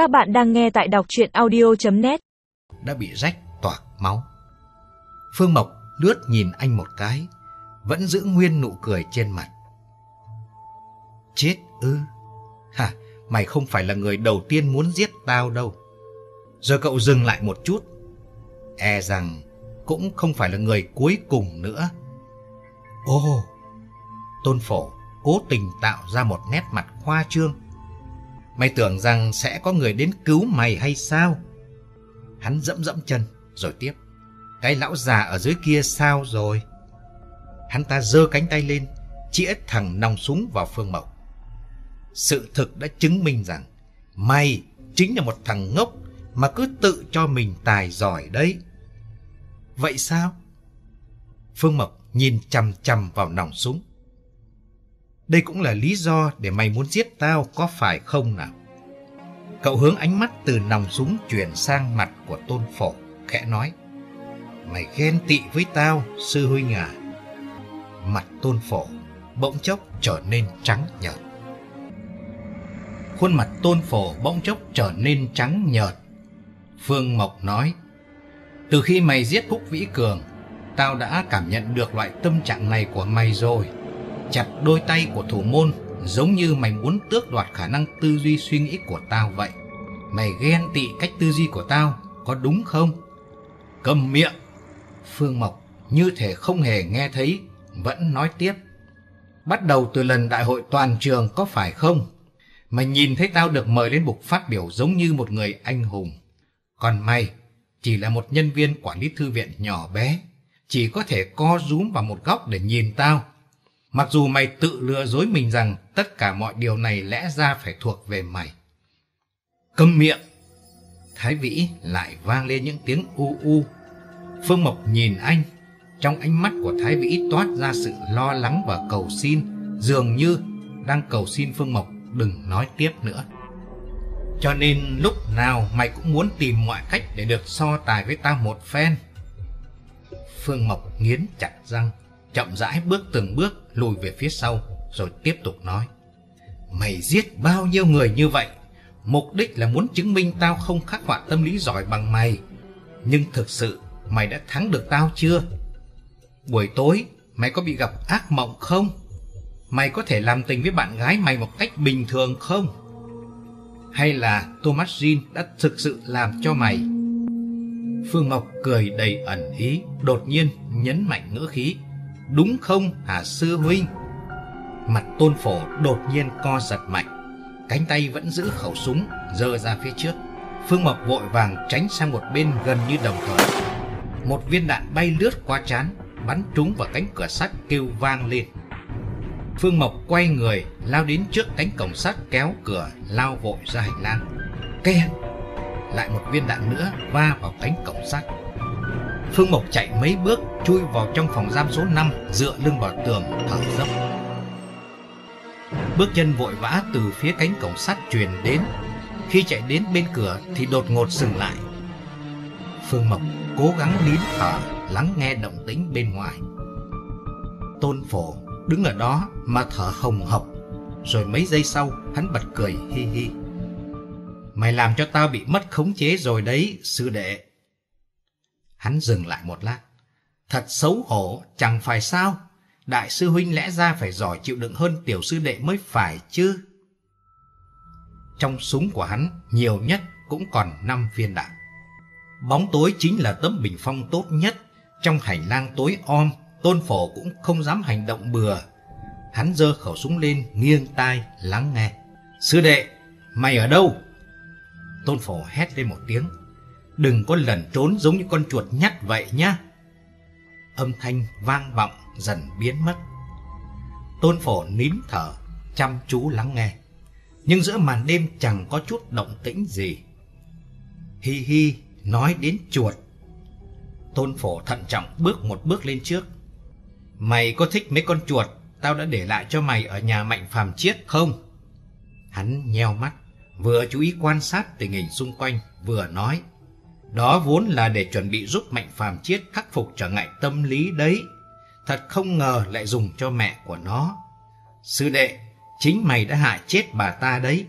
Các bạn đang nghe tại đọc chuyện audio.net đã bị rách toạc máu. Phương Mộc lướt nhìn anh một cái, vẫn giữ nguyên nụ cười trên mặt. Chết ư? Hả, mày không phải là người đầu tiên muốn giết tao đâu. Rồi cậu dừng lại một chút. E rằng cũng không phải là người cuối cùng nữa. Ô, Tôn Phổ cố tình tạo ra một nét mặt khoa trương. Mày tưởng rằng sẽ có người đến cứu mày hay sao? Hắn dẫm dẫm chân, rồi tiếp. Cái lão già ở dưới kia sao rồi? Hắn ta giơ cánh tay lên, chĩa thẳng nòng súng vào Phương Mộc. Sự thực đã chứng minh rằng mày chính là một thằng ngốc mà cứ tự cho mình tài giỏi đấy. Vậy sao? Phương Mộc nhìn chằm chằm vào nòng súng. Đây cũng là lý do để mày muốn giết tao có phải không nào? Cậu hướng ánh mắt từ nòng súng chuyển sang mặt của Tôn Phổ, khẽ nói. Mày ghen tị với tao, sư huynh à? Mặt Tôn Phổ bỗng chốc trở nên trắng nhợt. Khuôn mặt Tôn Phổ bỗng chốc trở nên trắng nhợt. Phương Mộc nói, từ khi mày giết Phúc Vĩ Cường, tao đã cảm nhận được loại tâm trạng này của mày rồi. Chặt đôi tay của thủ môn giống như mày muốn tước đoạt khả năng tư duy suy nghĩ của tao vậy. Mày ghen tị cách tư duy của tao, có đúng không? Cầm miệng! Phương Mộc như thể không hề nghe thấy, vẫn nói tiếp. Bắt đầu từ lần đại hội toàn trường có phải không? Mày nhìn thấy tao được mời lên bục phát biểu giống như một người anh hùng. Còn mày chỉ là một nhân viên quản lý thư viện nhỏ bé, chỉ có thể co rúm vào một góc để nhìn tao. Mặc dù mày tự lừa dối mình rằng tất cả mọi điều này lẽ ra phải thuộc về mày. Câm miệng! Thái Vĩ lại vang lên những tiếng u u. Phương Mộc nhìn anh, trong ánh mắt của Thái Vĩ toát ra sự lo lắng và cầu xin, dường như đang cầu xin Phương Mộc đừng nói tiếp nữa. Cho nên lúc nào mày cũng muốn tìm mọi cách để được so tài với tao một phen. Phương Mộc nghiến chặt răng, chậm rãi bước từng bước lùi về phía sau, rồi tiếp tục nói. Mày giết bao nhiêu người như vậy? Mục đích là muốn chứng minh tao không khắc họa tâm lý giỏi bằng mày. Nhưng thực sự mày đã thắng được tao chưa? Buổi tối mày có bị gặp ác mộng không? Mày có thể làm tình với bạn gái mày một cách bình thường không? Hay là Thomas Jean đã thực sự làm cho mày? Phương Ngọc cười đầy ẩn ý, đột nhiên nhấn mạnh ngữ khí. Đúng không hả sư huynh? Mặt tôn phổ đột nhiên co giật mạnh. Cánh tay vẫn giữ khẩu súng, giơ ra phía trước. Phương Mộc vội vàng tránh sang một bên gần như đồng thời. Một viên đạn bay lướt qua chán, bắn trúng vào cánh cửa sắt kêu vang lên. Phương Mộc quay người, lao đến trước cánh cổng sắt kéo cửa, lao vội ra hành lang. Ke! Lại một viên đạn nữa va vào cánh cổng sắt. Phương Mộc chạy mấy bước, chui vào trong phòng giam số 5, dựa lưng vào tường, thở dốc. Bước chân vội vã từ phía cánh cổng sắt truyền đến. Khi chạy đến bên cửa thì đột ngột dừng lại. Phương Mộc cố gắng nín thở, lắng nghe động tĩnh bên ngoài. Tôn Phổ đứng ở đó mà thở hồng hộc, rồi mấy giây sau hắn bật cười hi hi. Mày làm cho tao bị mất khống chế rồi đấy, sư đệ. Hắn dừng lại một lát. Thật xấu hổ, chẳng phải sao? Đại sư huynh lẽ ra phải giỏi chịu đựng hơn tiểu sư đệ mới phải chứ. Trong súng của hắn, nhiều nhất cũng còn 5 viên đạn. Bóng tối chính là tấm bình phong tốt nhất. Trong hành lang tối om, tôn phổ cũng không dám hành động bừa. Hắn giơ khẩu súng lên, nghiêng tai, lắng nghe. Sư đệ, mày ở đâu? Tôn phổ hét lên một tiếng. Đừng có lẩn trốn giống như con chuột nhắt vậy nhá. Âm thanh vang vọng dần biến mất. Tôn phổ nín thở, chăm chú lắng nghe. Nhưng giữa màn đêm chẳng có chút động tĩnh gì. Hi hi, nói đến chuột. Tôn phổ thận trọng bước một bước lên trước. Mày có thích mấy con chuột tao đã để lại cho mày ở nhà mạnh phàm chiết không? Hắn nheo mắt, vừa chú ý quan sát tình hình xung quanh, vừa nói. Đó vốn là để chuẩn bị giúp mạnh phàm chiết khắc phục trở ngại tâm lý đấy. Thật không ngờ lại dùng cho mẹ của nó. Sư đệ, chính mày đã hại chết bà ta đấy.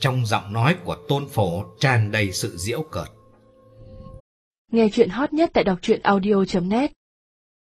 Trong giọng nói của tôn phổ tràn đầy sự diễu cợt. Nghe chuyện hot nhất tại đọc truyện audio.net